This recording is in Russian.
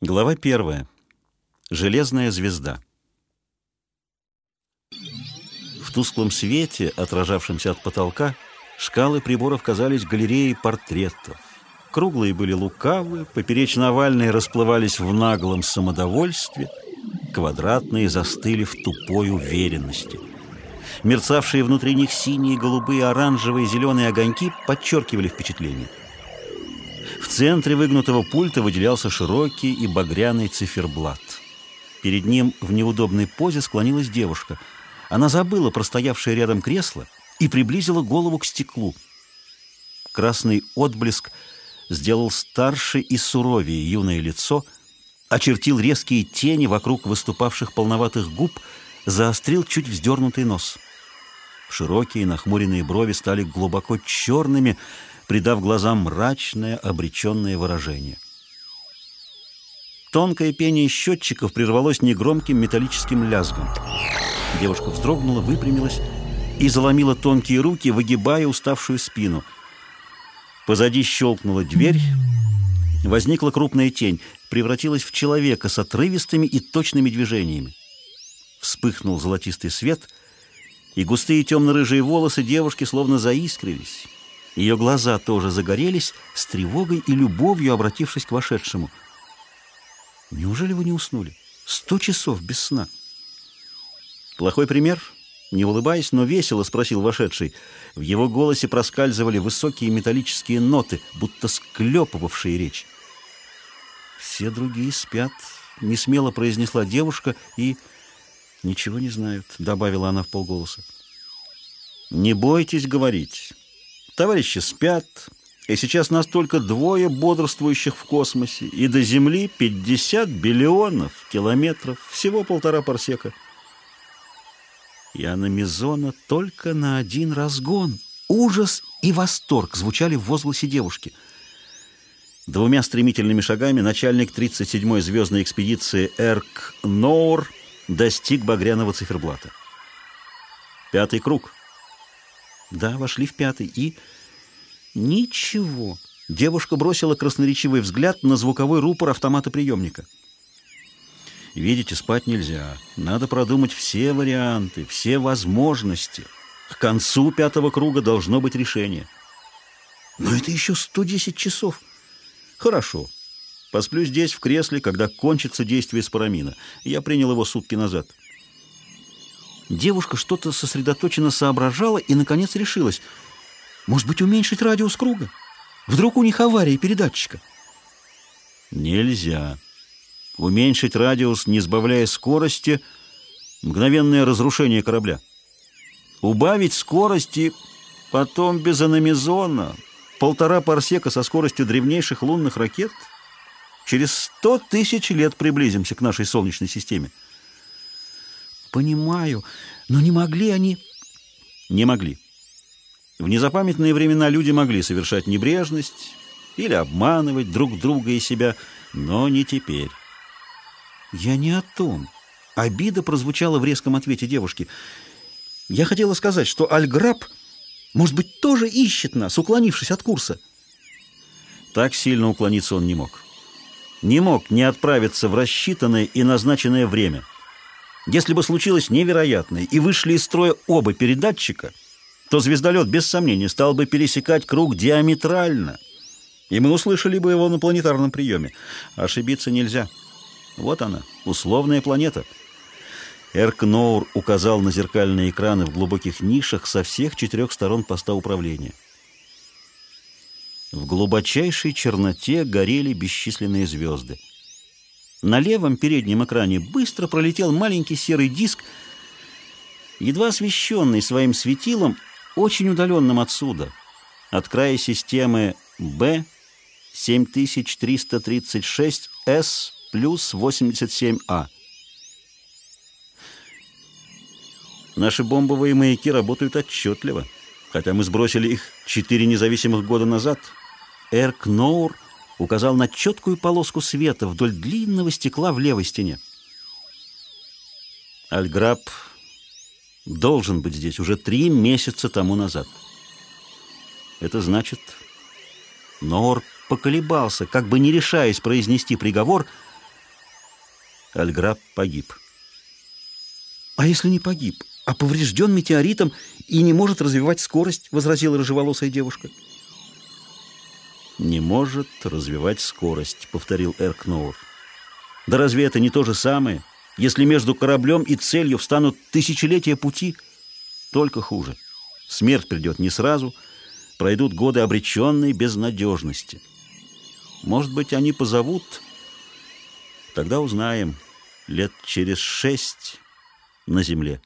Глава первая. Железная звезда. В тусклом свете, отражавшемся от потолка, шкалы приборов казались галереей портретов. Круглые были лукавые, поперечно-овальные расплывались в наглом самодовольстве, квадратные застыли в тупой уверенности. Мерцавшие внутри них синие, голубые, оранжевые, зеленые огоньки подчеркивали впечатление. В центре выгнутого пульта выделялся широкий и багряный циферблат. Перед ним в неудобной позе склонилась девушка. Она забыла простоявшее рядом кресло и приблизила голову к стеклу. Красный отблеск сделал старше и суровее юное лицо, очертил резкие тени вокруг выступавших полноватых губ, заострил чуть вздернутый нос. Широкие нахмуренные брови стали глубоко черными, придав глазам мрачное, обреченное выражение. Тонкое пение счетчиков прервалось негромким металлическим лязгом. Девушка вздрогнула, выпрямилась и заломила тонкие руки, выгибая уставшую спину. Позади щелкнула дверь, возникла крупная тень, превратилась в человека с отрывистыми и точными движениями. Вспыхнул золотистый свет, и густые темно-рыжие волосы девушки словно заискрились. Ее глаза тоже загорелись, с тревогой и любовью обратившись к вошедшему. «Неужели вы не уснули? Сто часов без сна!» «Плохой пример?» Не улыбаясь, но весело спросил вошедший. В его голосе проскальзывали высокие металлические ноты, будто склепывавшие речь. «Все другие спят», — несмело произнесла девушка и... «Ничего не знают», — добавила она в полголоса. «Не бойтесь говорить. Товарищи спят, и сейчас нас только двое бодрствующих в космосе, и до Земли 50 биллионов километров, всего полтора парсека. И Анамизона только на один разгон. Ужас и восторг звучали в возгласе девушки. Двумя стремительными шагами начальник 37-й звездной экспедиции Эрк Ноур достиг багряного циферблата. Пятый круг — да, вошли в пятый и... Ничего. Девушка бросила красноречивый взгляд на звуковой рупор автомата-приемника. Видите, спать нельзя. Надо продумать все варианты, все возможности. К концу пятого круга должно быть решение. Но это еще 110 часов. Хорошо. Посплю здесь, в кресле, когда кончится действие спорамина. Я принял его сутки назад. Девушка что-то сосредоточенно соображала и, наконец, решилась. Может быть, уменьшить радиус круга? Вдруг у них авария передатчика? Нельзя. Уменьшить радиус, не сбавляя скорости, мгновенное разрушение корабля. Убавить скорости, потом без аномизона, полтора парсека со скоростью древнейших лунных ракет. Через сто тысяч лет приблизимся к нашей Солнечной системе. Понимаю, но не могли они... Не могли. В незапамятные времена люди могли совершать небрежность или обманывать друг друга и себя, но не теперь. Я не о том. Обида прозвучала в резком ответе девушки. Я хотела сказать, что Альграб, может быть, тоже ищет нас, уклонившись от курса. Так сильно уклониться он не мог. Не мог не отправиться в рассчитанное и назначенное время — если бы случилось невероятное и вышли из строя оба передатчика, то звездолет без сомнения стал бы пересекать круг диаметрально, и мы услышали бы его на планетарном приеме. Ошибиться нельзя. Вот она, условная планета. Эркноур указал на зеркальные экраны в глубоких нишах со всех четырех сторон поста управления. В глубочайшей черноте горели бесчисленные звезды. На левом переднем экране быстро пролетел маленький серый диск, едва освещенный своим светилом, очень удаленным отсюда, от края системы B 7336S плюс 87А. Наши бомбовые маяки работают отчетливо, хотя мы сбросили их четыре независимых года назад. Эркноур — указал на четкую полоску света вдоль длинного стекла в левой стене. Альграб должен быть здесь уже три месяца тому назад. Это значит... Нор поколебался, как бы не решаясь произнести приговор, Альграб погиб. «А если не погиб, а поврежден метеоритом и не может развивать скорость?» — возразила рыжеволосая девушка. «Не может развивать скорость», — повторил Эркноур. «Да разве это не то же самое, если между кораблем и целью встанут тысячелетия пути? Только хуже. Смерть придет не сразу, пройдут годы обреченной безнадежности. Может быть, они позовут, тогда узнаем, лет через шесть на земле».